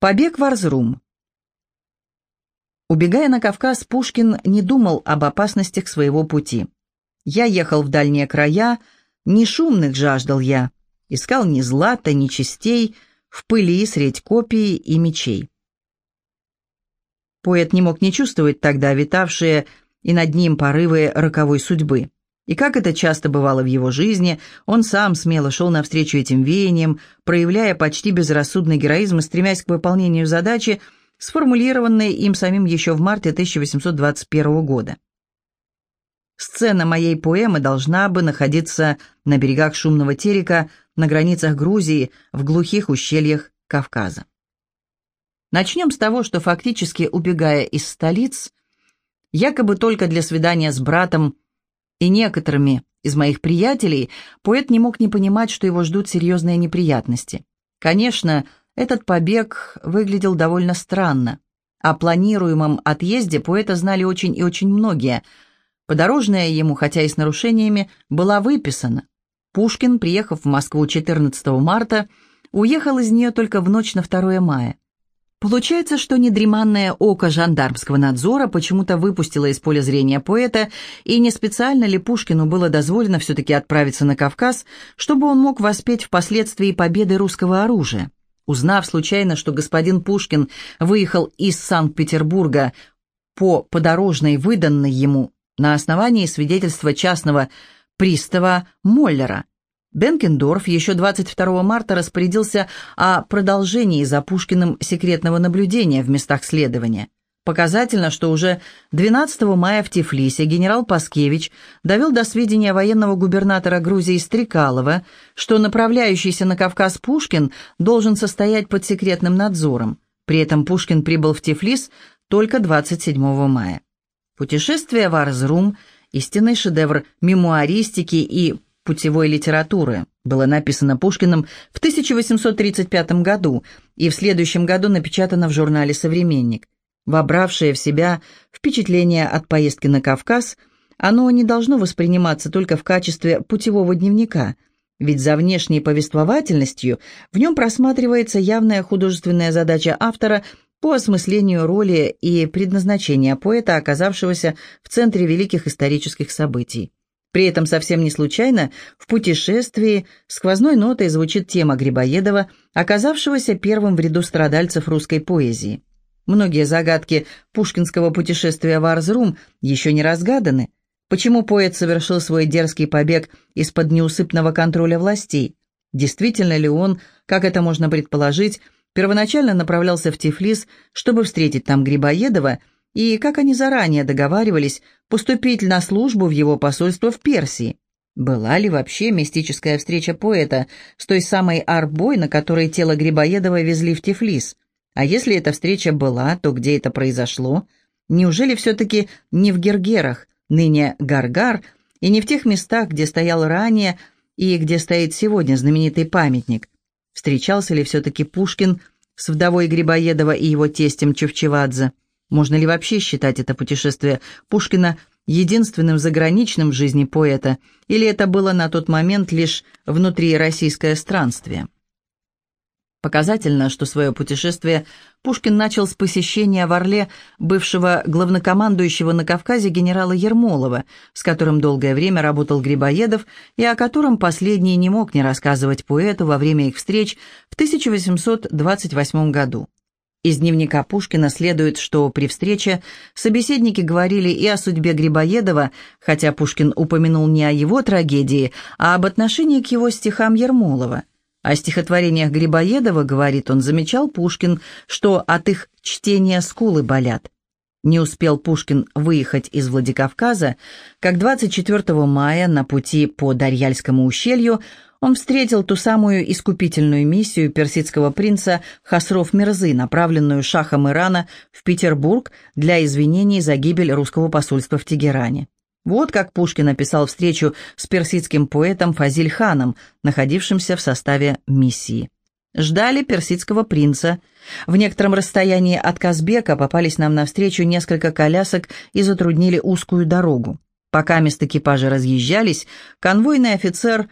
Побег в Арзрум. Убегая на Кавказ, Пушкин не думал об опасностях своего пути. «Я ехал в дальние края, не шумных жаждал я, искал ни злата, ни частей, в пыли средь копий и мечей». Поэт не мог не чувствовать тогда витавшие и над ним порывы роковой судьбы. И как это часто бывало в его жизни, он сам смело шел навстречу этим веяниям, проявляя почти безрассудный героизм и стремясь к выполнению задачи, сформулированной им самим еще в марте 1821 года. Сцена моей поэмы должна бы находиться на берегах шумного терека, на границах Грузии, в глухих ущельях Кавказа. Начнем с того, что фактически, убегая из столиц, якобы только для свидания с братом и некоторыми из моих приятелей, поэт не мог не понимать, что его ждут серьезные неприятности. Конечно, этот побег выглядел довольно странно. О планируемом отъезде поэта знали очень и очень многие. Подорожная ему, хотя и с нарушениями, была выписана. Пушкин, приехав в Москву 14 марта, уехал из нее только в ночь на 2 мая. Получается, что недреманное око жандармского надзора почему-то выпустило из поля зрения поэта, и не специально ли Пушкину было дозволено все-таки отправиться на Кавказ, чтобы он мог воспеть впоследствии победы русского оружия. Узнав случайно, что господин Пушкин выехал из Санкт-Петербурга по подорожной выданной ему на основании свидетельства частного пристава Моллера, Бенкендорф еще 22 марта распорядился о продолжении за Пушкиным секретного наблюдения в местах следования. Показательно, что уже 12 мая в Тифлисе генерал Паскевич довел до сведения военного губернатора Грузии Стрекалова, что направляющийся на Кавказ Пушкин должен состоять под секретным надзором. При этом Пушкин прибыл в Тифлис только 27 мая. Путешествие в Арзрум, истинный шедевр мемуаристики и путевой литературы. Было написано Пушкиным в 1835 году и в следующем году напечатано в журнале «Современник». Вобравшее в себя впечатление от поездки на Кавказ, оно не должно восприниматься только в качестве путевого дневника, ведь за внешней повествовательностью в нем просматривается явная художественная задача автора по осмыслению роли и предназначения поэта, оказавшегося в центре великих исторических событий. При этом совсем не случайно в путешествии сквозной нотой звучит тема Грибоедова, оказавшегося первым в ряду страдальцев русской поэзии. Многие загадки пушкинского путешествия в Арзрум еще не разгаданы. Почему поэт совершил свой дерзкий побег из-под неусыпного контроля властей? Действительно ли он, как это можно предположить, первоначально направлялся в Тифлис, чтобы встретить там Грибоедова – и как они заранее договаривались поступить на службу в его посольство в Персии. Была ли вообще мистическая встреча поэта с той самой арбой, на которой тело Грибоедова везли в Тифлис? А если эта встреча была, то где это произошло? Неужели все-таки не в Гергерах, ныне Гаргар, и не в тех местах, где стоял ранее и где стоит сегодня знаменитый памятник? Встречался ли все-таки Пушкин с вдовой Грибоедова и его тестем Чевчевадзе? Можно ли вообще считать это путешествие Пушкина единственным заграничным в жизни поэта, или это было на тот момент лишь внутрироссийское странствие? Показательно, что свое путешествие Пушкин начал с посещения в Орле бывшего главнокомандующего на Кавказе генерала Ермолова, с которым долгое время работал Грибоедов и о котором последний не мог не рассказывать поэту во время их встреч в 1828 году. Из дневника Пушкина следует, что при встрече собеседники говорили и о судьбе Грибоедова, хотя Пушкин упомянул не о его трагедии, а об отношении к его стихам Ермолова. О стихотворениях Грибоедова, говорит он, замечал Пушкин, что от их чтения скулы болят. Не успел Пушкин выехать из Владикавказа, как 24 мая на пути по Дарьяльскому ущелью он встретил ту самую искупительную миссию персидского принца Хасров Мирзы, направленную шахом Ирана в Петербург для извинений за гибель русского посольства в Тегеране. Вот как Пушкин описал встречу с персидским поэтом Фазиль-ханом, находившимся в составе миссии. Ждали персидского принца. В некотором расстоянии от Казбека попались нам навстречу несколько колясок и затруднили узкую дорогу. Пока мест экипажа разъезжались, конвойный офицер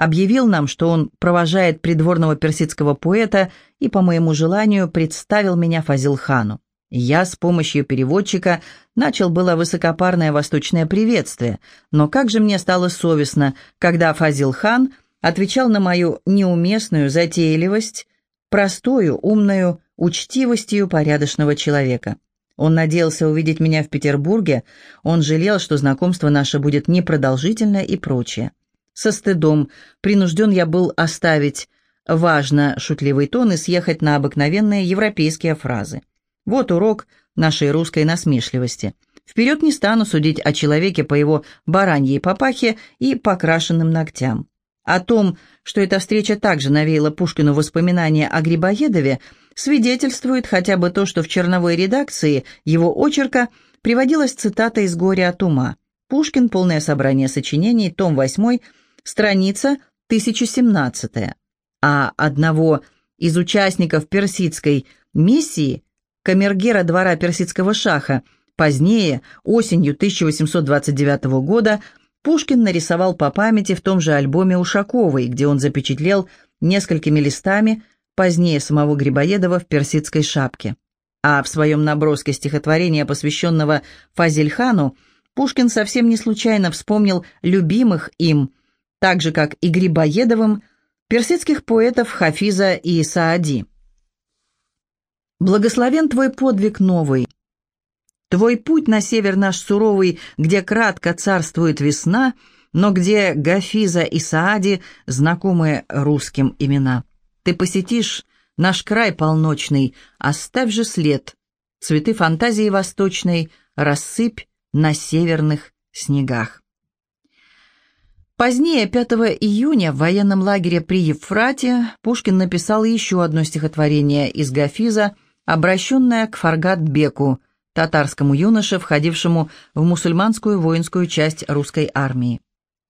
объявил нам, что он провожает придворного персидского поэта и, по моему желанию, представил меня Фазилхану. Я с помощью переводчика начал было высокопарное восточное приветствие, но как же мне стало совестно, когда Фазилхан отвечал на мою неуместную затейливость, простую, умную учтивостью порядочного человека. Он надеялся увидеть меня в Петербурге, он жалел, что знакомство наше будет непродолжительное и прочее. Со стыдом принужден я был оставить важно шутливый тон и съехать на обыкновенные европейские фразы. Вот урок нашей русской насмешливости. Вперед не стану судить о человеке по его бараньей папахе и покрашенным ногтям. О том, что эта встреча также навеяла Пушкину воспоминания о Грибоедове, свидетельствует хотя бы то, что в черновой редакции его очерка приводилась цитата из «Горя от ума». Пушкин, полное собрание сочинений, том 8, страница 1017. А одного из участников персидской миссии камергера двора персидского шаха. Позднее, осенью 1829 года, Пушкин нарисовал по памяти в том же альбоме Ушаковой, где он запечатлел несколькими листами позднее самого Грибоедова в персидской шапке. А в своем наброске стихотворения, посвященного Фазельхану, Пушкин совсем не случайно вспомнил любимых им, так же, как и Грибоедовым, персидских поэтов Хафиза и Саади. Благословен твой подвиг новый. Твой путь на север наш суровый, где кратко царствует весна, но где Гафиза и Саади знакомы русским имена. Ты посетишь наш край полночный, оставь же след. Цветы фантазии восточной рассыпь на северных снегах. Позднее, 5 июня, в военном лагере при Евфрате, Пушкин написал еще одно стихотворение из Гафиза – обращенная к Фаргат-беку, татарскому юноше, входившему в мусульманскую воинскую часть русской армии.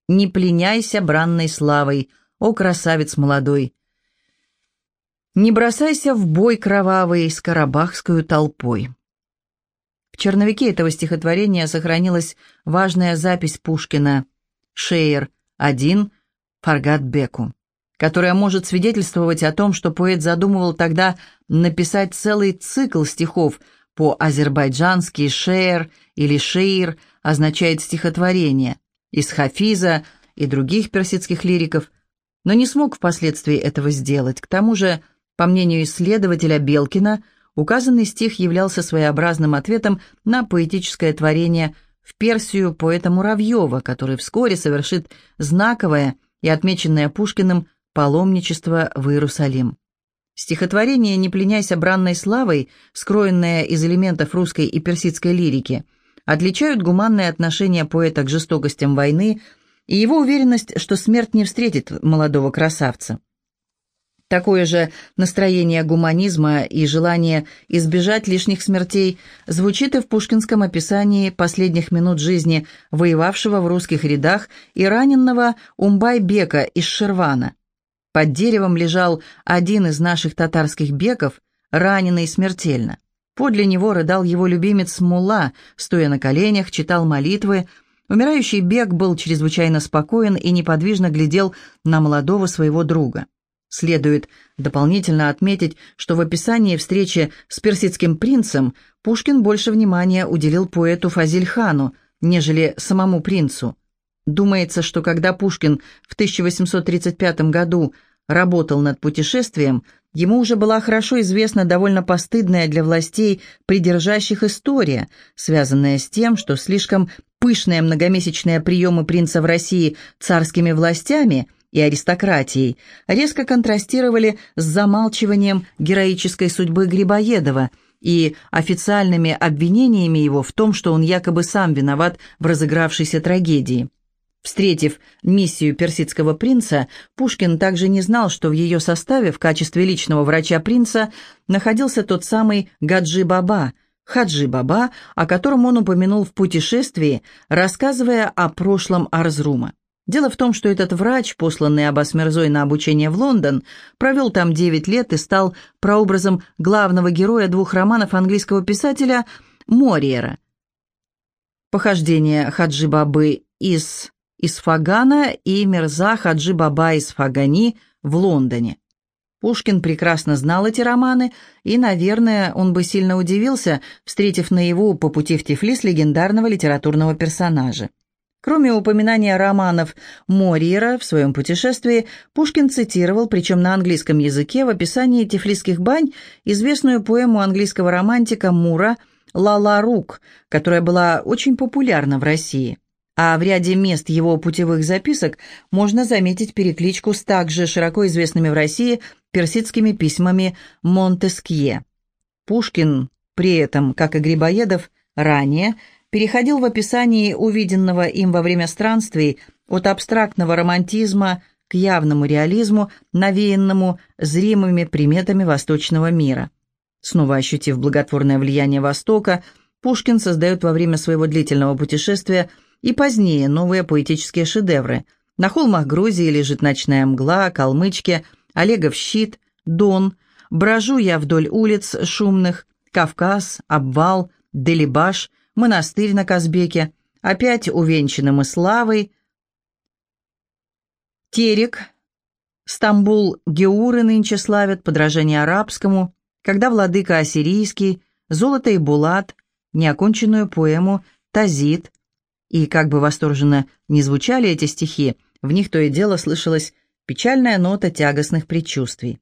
«Не пленяйся бранной славой, о красавец молодой! Не бросайся в бой кровавый с карабахскую толпой!» В черновике этого стихотворения сохранилась важная запись Пушкина «Шейер, один, Фаргат-беку» которая может свидетельствовать о том, что поэт задумывал тогда написать целый цикл стихов по-азербайджански «шеер» или «шеир» означает стихотворение, из Хафиза и других персидских лириков, но не смог впоследствии этого сделать. К тому же, по мнению исследователя Белкина, указанный стих являлся своеобразным ответом на поэтическое творение в Персию поэта Муравьева, который вскоре совершит знаковое и отмеченное Пушкиным Паломничество в Иерусалим. Стихотворение «Не пленяйся бранной славой», скроенное из элементов русской и персидской лирики, отличают гуманное отношение поэта к жестокостям войны и его уверенность, что смерть не встретит молодого красавца. Такое же настроение гуманизма и желание избежать лишних смертей звучит и в пушкинском описании последних минут жизни воевавшего в русских рядах и раненного Умбай-бека из Шервана – под деревом лежал один из наших татарских беков, раненый смертельно. Подле него рыдал его любимец Мула, стоя на коленях, читал молитвы. Умирающий бек был чрезвычайно спокоен и неподвижно глядел на молодого своего друга. Следует дополнительно отметить, что в описании встречи с персидским принцем Пушкин больше внимания уделил поэту Фазильхану, нежели самому принцу. Думается, что когда Пушкин в 1835 году работал над путешествием, ему уже была хорошо известна довольно постыдная для властей придержащих история, связанная с тем, что слишком пышные многомесячные приемы принца в России царскими властями и аристократией резко контрастировали с замалчиванием героической судьбы Грибоедова и официальными обвинениями его в том, что он якобы сам виноват в разыгравшейся трагедии. Встретив миссию персидского принца, Пушкин также не знал, что в ее составе в качестве личного врача принца находился тот самый Гаджи Баба, Хаджи Баба, о котором он упомянул в путешествии, рассказывая о прошлом Арзрума. Дело в том, что этот врач, посланный Аббас Мирзой на обучение в Лондон, провел там 9 лет и стал прообразом главного героя двух романов английского писателя Мориера. Похождение Хаджи Бабы из Исфагана и Мирза Хаджи Баба Исфагани в Лондоне. Пушкин прекрасно знал эти романы, и, наверное, он бы сильно удивился, встретив наяву по пути в Тифлис легендарного литературного персонажа. Кроме упоминания романов Мориера в своем путешествии, Пушкин цитировал, причем на английском языке, в описании тифлисских бань, известную поэму английского романтика Мура «Ла-Ла Рук», которая была очень популярна в России а в ряде мест его путевых записок можно заметить перекличку с также широко известными в России персидскими письмами Монтескье. Пушкин при этом, как и Грибоедов, ранее переходил в описании увиденного им во время странствий от абстрактного романтизма к явному реализму, навеянному зримыми приметами восточного мира. Снова ощутив благотворное влияние Востока, Пушкин создает во время своего длительного путешествия – и позднее новые поэтические шедевры. На холмах Грузии лежит ночная мгла, калмычки, Олегов щит, Дон, брожу я вдоль улиц шумных, Кавказ, Обвал, Делибаш, монастырь на Казбеке, опять увенчанным и славой, Терек, Стамбул, Геуры нынче славят, подражание арабскому, когда владыка ассирийский, Золото и Булат, неоконченную поэму Тазит, и как бы восторженно не звучали эти стихи, в них то и дело слышалась печальная нота тягостных предчувствий.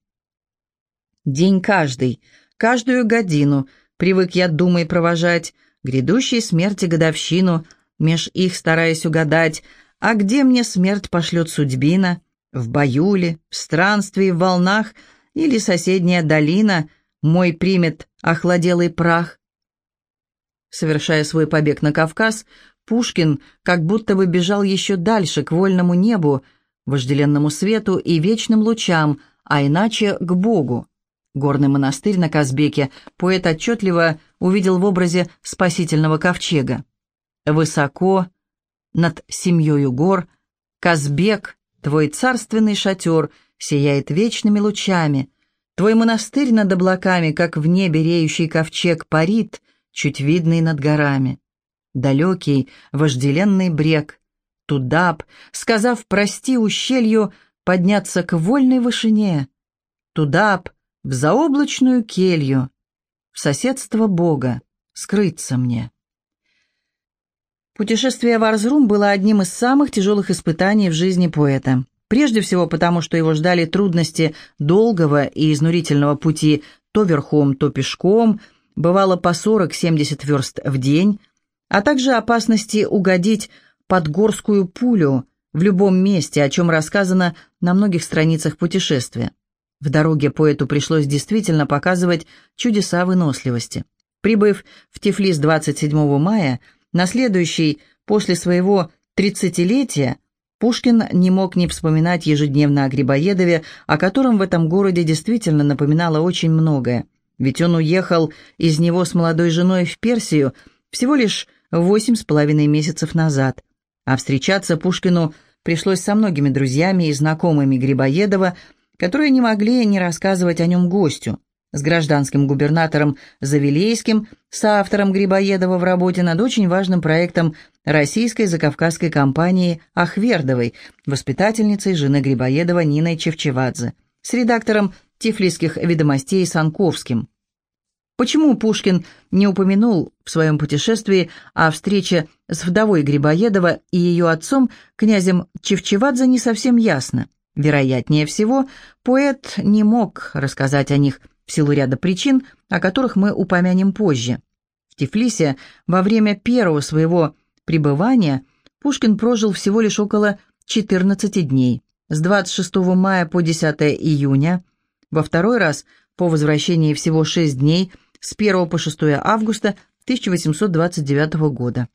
День каждый, каждую годину привык я думай провожать, грядущей смерти годовщину, меж их стараясь угадать, а где мне смерть пошлет судьбина, в бою ли, в странстве, в волнах, или соседняя долина мой примет охладелый прах. Совершая свой побег на Кавказ, Пушкин как будто бы бежал еще дальше, к вольному небу, вожделенному свету и вечным лучам, а иначе к Богу. Горный монастырь на Казбеке поэт отчетливо увидел в образе спасительного ковчега. Высоко, над семьёю гор, Казбек, твой царственный шатер, сияет вечными лучами. Твой монастырь над облаками, как в небе реющий ковчег, парит, чуть видный над горами далекий, вожделенный брег. Туда б, сказав «прости» ущелью, подняться к вольной вышине. Туда б, в заоблачную келью, в соседство Бога, скрыться мне. Путешествие в Арзрум было одним из самых тяжелых испытаний в жизни поэта. Прежде всего потому, что его ждали трудности долгого и изнурительного пути то верхом, то пешком, бывало по 40-70 верст в день, а также опасности угодить под горскую пулю в любом месте, о чем рассказано на многих страницах путешествия. В дороге поэту пришлось действительно показывать чудеса выносливости. Прибыв в Тифлис 27 мая, на следующий после своего тридцатилетия, Пушкин не мог не вспоминать ежедневно о Грибоедове, о котором в этом городе действительно напоминало очень многое. Ведь он уехал из него с молодой женой в Персию всего лишь восемь с половиной месяцев назад, а встречаться Пушкину пришлось со многими друзьями и знакомыми Грибоедова, которые не могли не рассказывать о нем гостю, с гражданским губернатором Завилейским, с автором Грибоедова в работе над очень важным проектом российской закавказской компании Ахвердовой, воспитательницей жены Грибоедова Ниной Чевчевадзе, с редактором Тифлисских ведомостей Санковским. Почему Пушкин не упомянул в своем путешествии о встрече с вдовой Грибоедова и ее отцом, князем Чевчевадзе, не совсем ясно. Вероятнее всего, поэт не мог рассказать о них в силу ряда причин, о которых мы упомянем позже. В Тифлисе во время первого своего пребывания Пушкин прожил всего лишь около 14 дней, с 26 мая по 10 июня, во второй раз по возвращении всего 6 дней – с 1 по 6 августа 1829 года.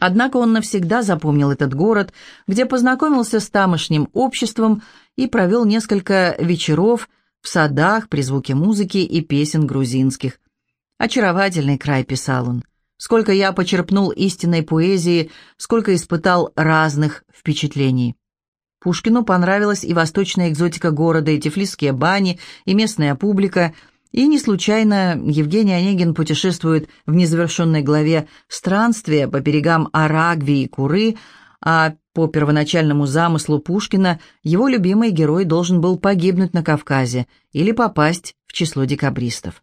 Однако он навсегда запомнил этот город, где познакомился с тамошним обществом и провел несколько вечеров в садах при звуке музыки и песен грузинских. «Очаровательный край», — писал он. «Сколько я почерпнул истинной поэзии, сколько испытал разных впечатлений». Пушкину понравилась и восточная экзотика города, и тифлисские бани, и местная публика — и не случайно Евгений Онегин путешествует в незавершенной главе «Странствие» по берегам Арагви и Куры, а По первоначальному замыслу Пушкина его любимый герой должен был погибнуть на Кавказе или попасть в число декабристов.